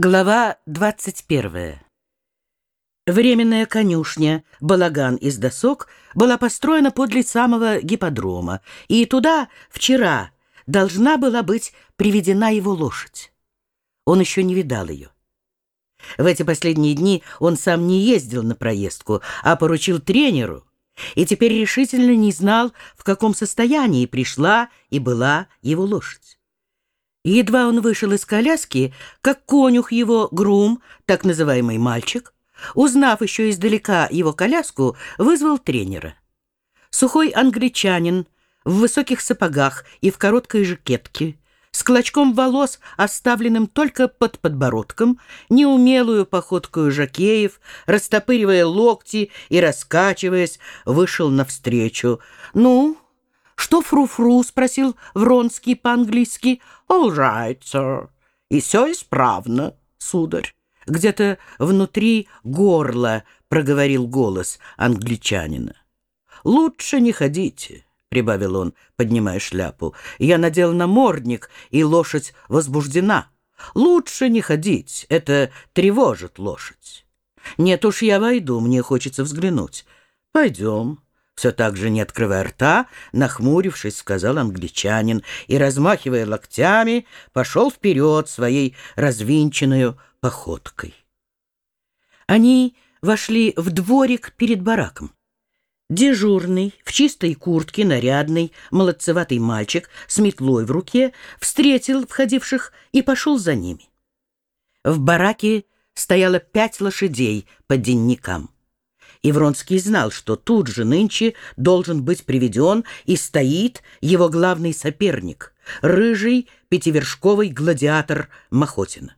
Глава 21. Временная конюшня, балаган из досок, была построена подле самого гипподрома, и туда вчера должна была быть приведена его лошадь. Он еще не видал ее. В эти последние дни он сам не ездил на проездку, а поручил тренеру, и теперь решительно не знал, в каком состоянии пришла и была его лошадь. Едва он вышел из коляски, как конюх его, грум, так называемый мальчик, узнав еще издалека его коляску, вызвал тренера. Сухой англичанин в высоких сапогах и в короткой жакетке, с клочком волос, оставленным только под подбородком, неумелую походкою жакеев, растопыривая локти и раскачиваясь, вышел навстречу. «Ну, «Что фру-фру?» — спросил Вронский по-английски. «All right, sir. И все исправно, сударь». Где-то внутри горла проговорил голос англичанина. «Лучше не ходите», — прибавил он, поднимая шляпу. «Я надел намордник, и лошадь возбуждена. Лучше не ходить, это тревожит лошадь. Нет уж, я войду, мне хочется взглянуть. Пойдем». Все так же, не открывая рта, нахмурившись, сказал англичанин и, размахивая локтями, пошел вперед своей развинченную походкой. Они вошли в дворик перед бараком. Дежурный, в чистой куртке, нарядный, молодцеватый мальчик с метлой в руке встретил входивших и пошел за ними. В бараке стояло пять лошадей по денникам. И Вронский знал, что тут же нынче должен быть приведен и стоит его главный соперник, рыжий пятивершковый гладиатор Махотина.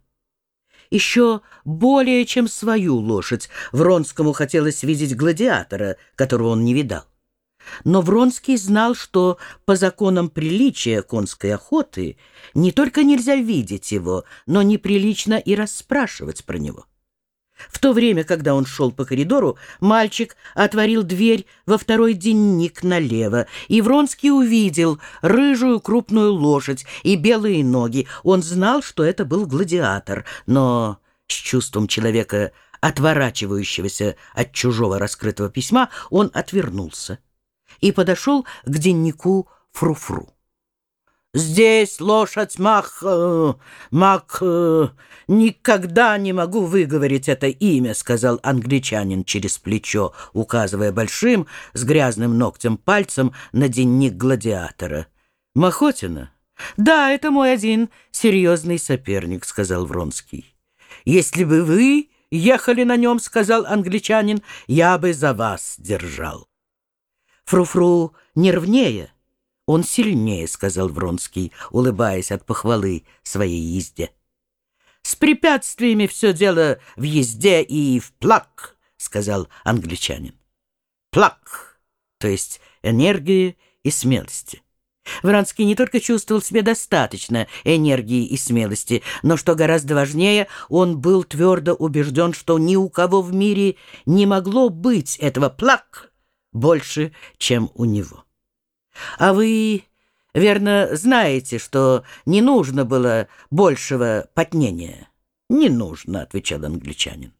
Еще более чем свою лошадь Вронскому хотелось видеть гладиатора, которого он не видал. Но Вронский знал, что по законам приличия конской охоты не только нельзя видеть его, но неприлично и расспрашивать про него. В то время, когда он шел по коридору, мальчик отворил дверь во второй денник налево, и Вронский увидел рыжую крупную лошадь и белые ноги. Он знал, что это был гладиатор, но с чувством человека, отворачивающегося от чужого раскрытого письма, он отвернулся и подошел к деннику Фруфру. -фру. Здесь лошадь Мах... Э, Мак... Э, никогда не могу выговорить это имя, сказал англичанин через плечо, указывая большим с грязным ногтем пальцем на денник гладиатора. Махотина? Да, это мой один серьезный соперник, сказал Вронский. Если бы вы ехали на нем, сказал англичанин, я бы за вас держал. Фру-фру нервнее. «Он сильнее», — сказал Вронский, улыбаясь от похвалы своей езде. «С препятствиями все дело в езде и в плак», — сказал англичанин. «Плак», то есть энергии и смелости. Вронский не только чувствовал себе достаточно энергии и смелости, но, что гораздо важнее, он был твердо убежден, что ни у кого в мире не могло быть этого плак больше, чем у него. А вы, верно, знаете, что не нужно было большего потнения? Не нужно, отвечал англичанин.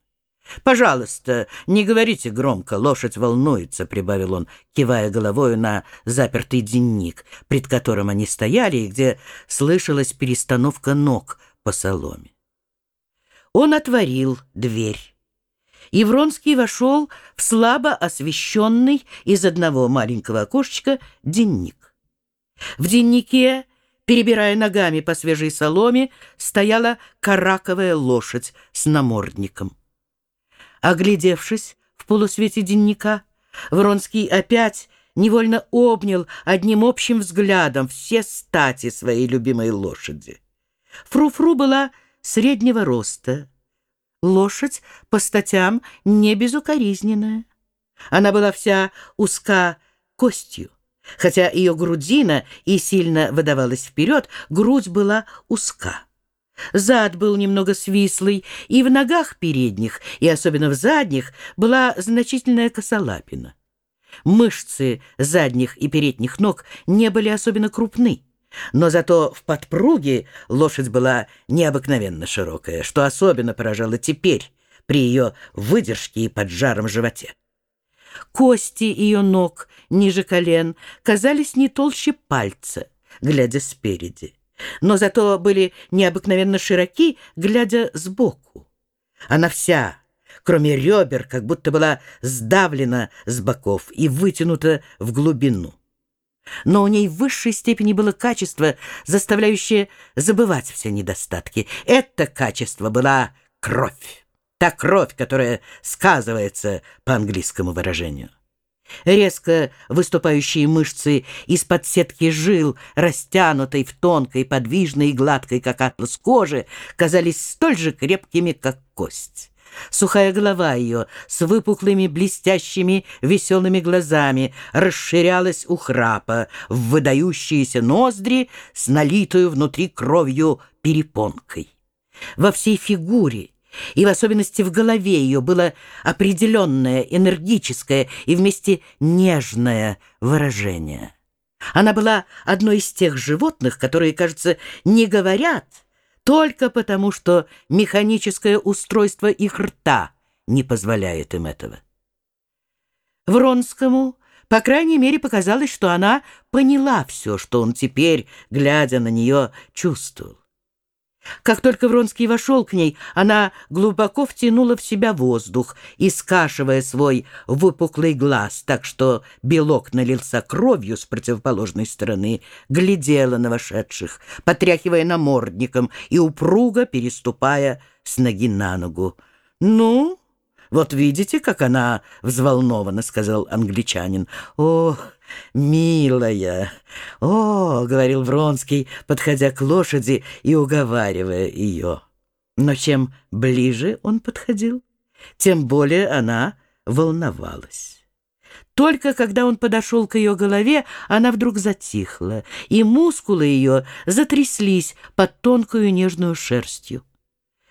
«Пожалуйста, не говорите громко, лошадь волнуется», — прибавил он, кивая головою на запертый денник, пред которым они стояли и где слышалась перестановка ног по соломе. Он отворил дверь. И Вронский вошел в слабо освещенный из одного маленького окошечка денник. В деннике, перебирая ногами по свежей соломе, стояла караковая лошадь с намордником. Оглядевшись в полусвете денника, Вронский опять невольно обнял одним общим взглядом все стати своей любимой лошади. Фру-фру была среднего роста, Лошадь по статям не безукоризненная. Она была вся узка костью. Хотя ее грудина и сильно выдавалась вперед, грудь была узка. Зад был немного свислый, и в ногах передних, и особенно в задних, была значительная косолапина. Мышцы задних и передних ног не были особенно крупны. Но зато в подпруге лошадь была необыкновенно широкая, что особенно поражало теперь при ее выдержке и поджаром животе. Кости ее ног ниже колен казались не толще пальца, глядя спереди, но зато были необыкновенно широки, глядя сбоку. Она вся, кроме ребер, как будто была сдавлена с боков и вытянута в глубину но у ней в высшей степени было качество, заставляющее забывать все недостатки. Это качество была кровь. Та кровь, которая сказывается по английскому выражению. Резко выступающие мышцы из-под сетки жил, растянутой в тонкой, подвижной и гладкой, как атлас кожи, казались столь же крепкими, как кость. Сухая голова ее с выпуклыми, блестящими, веселыми глазами расширялась у храпа в выдающиеся ноздри с налитую внутри кровью перепонкой. Во всей фигуре и в особенности в голове ее было определенное, энергическое и вместе нежное выражение. Она была одной из тех животных, которые, кажется, не говорят, только потому, что механическое устройство их рта не позволяет им этого. Вронскому, по крайней мере, показалось, что она поняла все, что он теперь, глядя на нее, чувствовал. Как только Вронский вошел к ней, она глубоко втянула в себя воздух и, скашивая свой выпуклый глаз, так что белок налился кровью с противоположной стороны, глядела на вошедших, потряхивая намордником и упруго переступая с ноги на ногу. «Ну, вот видите, как она взволнована», — сказал англичанин. «О, милая! О!» — говорил Вронский, подходя к лошади и уговаривая ее. Но чем ближе он подходил, тем более она волновалась. Только когда он подошел к ее голове, она вдруг затихла, и мускулы ее затряслись под тонкую нежную шерстью.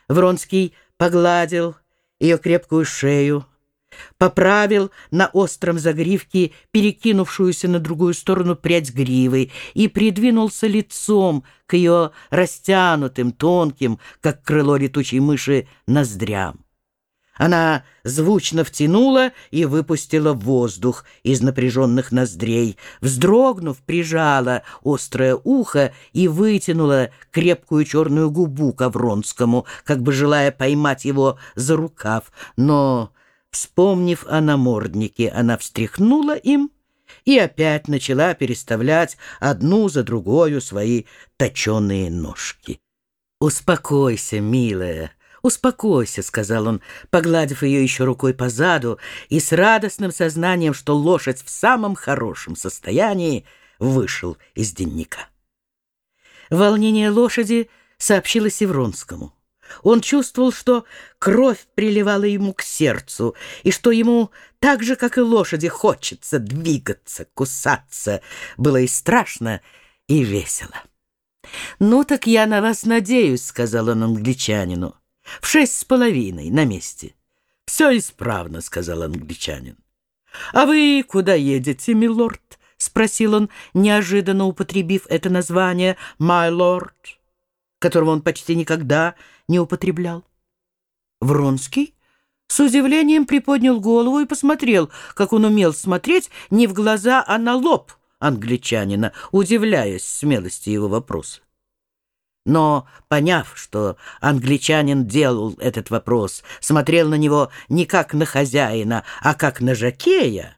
Вронский погладил ее крепкую шею, поправил на остром загривке перекинувшуюся на другую сторону прядь гривы и придвинулся лицом к ее растянутым, тонким, как крыло летучей мыши, ноздрям. Она звучно втянула и выпустила воздух из напряженных ноздрей, вздрогнув, прижала острое ухо и вытянула крепкую черную губу к Авронскому, как бы желая поймать его за рукав. Но, вспомнив о наморднике, она встряхнула им и опять начала переставлять одну за другою свои точеные ножки. «Успокойся, милая!» «Успокойся», — сказал он, погладив ее еще рукой по заду и с радостным сознанием, что лошадь в самом хорошем состоянии, вышел из денника. Волнение лошади сообщилось Ивронскому. Он чувствовал, что кровь приливала ему к сердцу, и что ему, так же, как и лошади, хочется двигаться, кусаться. Было и страшно, и весело. «Ну так я на вас надеюсь», — сказал он англичанину. В шесть с половиной на месте. «Все исправно», — сказал англичанин. «А вы куда едете, милорд?» — спросил он, неожиданно употребив это название «my lord», которого он почти никогда не употреблял. Вронский с удивлением приподнял голову и посмотрел, как он умел смотреть не в глаза, а на лоб англичанина, удивляясь смелости его вопроса. Но, поняв, что англичанин делал этот вопрос, смотрел на него не как на хозяина, а как на жакея,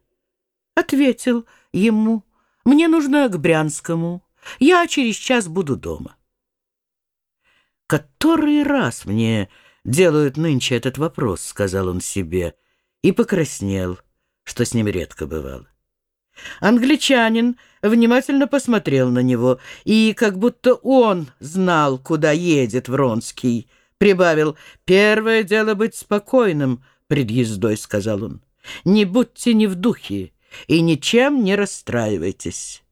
ответил ему, «Мне нужно к Брянскому. Я через час буду дома». «Который раз мне делают нынче этот вопрос», — сказал он себе, и покраснел, что с ним редко бывало. Англичанин внимательно посмотрел на него, и как будто он знал, куда едет Вронский. Прибавил, «Первое дело быть спокойным пред ездой», — сказал он. «Не будьте не в духе и ничем не расстраивайтесь».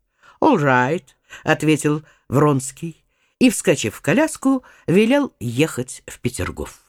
«All right», — ответил Вронский и, вскочив в коляску, велел ехать в Петергоф.